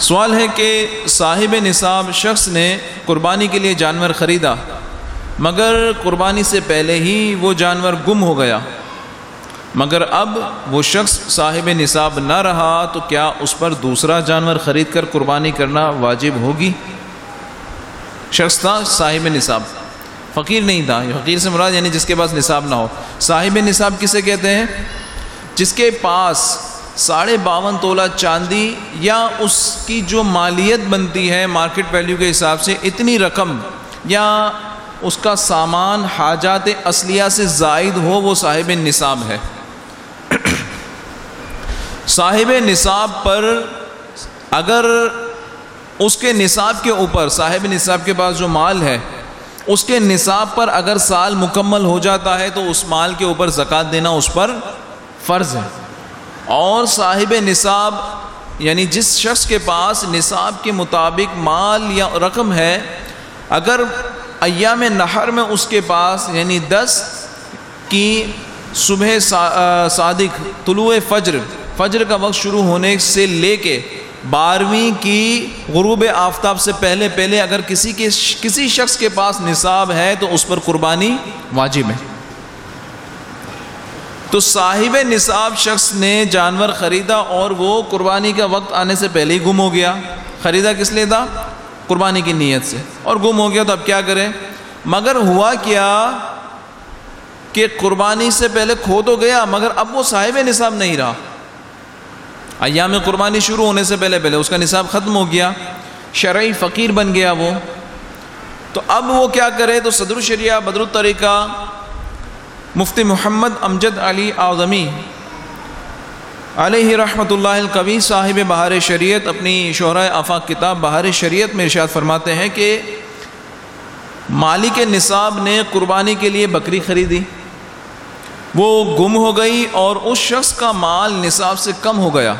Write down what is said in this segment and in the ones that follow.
سوال ہے کہ صاحب نصاب شخص نے قربانی کے لیے جانور خریدا، مگر قربانی سے پہلے ہی وہ جانور گم ہو گیا۔ مگر اب وہ شخص صاحب نصاب نہ رہا تو کیا اس پر دوسرا جانور خرید کر قربانی کرنا واجب ہوگی؟ شخص تھا صاحب نصاب۔ فقیر نہیں تھا، فقیر سے مراد یعنی جس کے پاس نصاب نہ ہو۔ صاحب نصاب کسے کہتے ہیں؟ جس کے پاس ساڑھے باون تولہ چاندی یا اس کی جو مالیت بنتی ہے مارکیٹ ویلیو کے حساب سے اتنی رقم یا اس کا سامان حاجات اصلیہ سے زائد ہو، وہ صاحب نصاب ہے۔ صاحب نصاب پر اگر اس کے نصاب کے اوپر، صاحب نصاب کے پاس جو مال ہے، اس کے نصاب پر اگر سال مکمل ہو جاتا ہے تو اس مال کے اوپر زکوٰۃ دینا اس پر فرض ہے۔ اور صاحب نصاب یعنی جس شخص کے پاس نصاب کے مطابق مال یا رقم ہے، اگر ایام نہر میں اس کے پاس یعنی دس کی صبح صادق، طلوع فجر فجر کا وقت شروع ہونے سے لے کے بارہویں کی غروب آفتاب سے پہلے پہلے اگر کسی کے کسی شخص کے پاس نصاب ہے تو اس پر قربانی واجب ہے۔ تو صاحب نصاب شخص نے جانور خریدا اور وہ قربانی کا وقت آنے سے پہلے ہی گم ہو گیا۔ خریدا کس لیے تھا؟ قربانی کی نیت سے۔ اور گم ہو گیا تو اب کیا کریں؟ مگر ہوا کیا کہ قربانی سے پہلے کھو تو گیا، مگر اب وہ صاحب نصاب نہیں رہا۔ ایام قربانی شروع ہونے سے پہلے پہلے اس کا نصاب ختم ہو گیا، شرعی فقیر بن گیا وہ۔ تو اب وہ کیا کرے؟ تو صدر الشریعہ بدر الطریقہ مفتی محمد امجد علی اعظمی، علیہ رحمۃ اللہ القوی صاحب بہار شریعت اپنی شعرۂ آفاق کتاب بہار شریعت میں ارشاد فرماتے ہیں کہ مالک نصاب نے قربانی کے لیے بکری خریدی۔ وہ گم ہو گئی اور اس شخص کا مال نصاب سے کم ہو گیا۔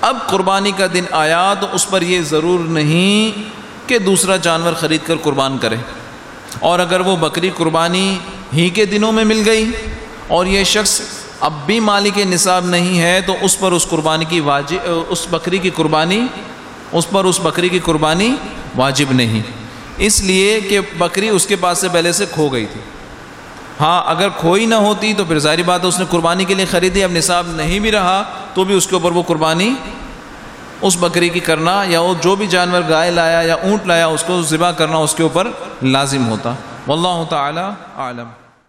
اب قربانی کا دن آیا تو اس پر یہ ضرور نہیں کہ دوسرا جانور خرید کر قربان کرے۔ اور اگر وہ بکری قربانی ہی کے دنوں میں مل گئی اور یہ شخص اب بھی مالک نصاب نہیں ہے تو اس پر اس قربانی کی واجب، اس بکری کی قربانی، اس پر اس بکری کی قربانی واجب نہیں۔ اس لیے کہ بکری اس کے پاس سے پہلے سے کھو گئی تھی۔ ہاں اگر کھوئی نہ ہوتی تو پھر ظاہری بات ہے اس نے قربانی کے لیے خریدی، اب نصاب نہیں بھی رہا تو بھی اس کے اوپر وہ قربانی اس بکری کی کرنا یا وہ جو بھی جانور گائے لایا یا اونٹ لایا، اس کو ذبح کرنا اس کے اوپر لازم ہوتا۔ واللہ تعالی عالم۔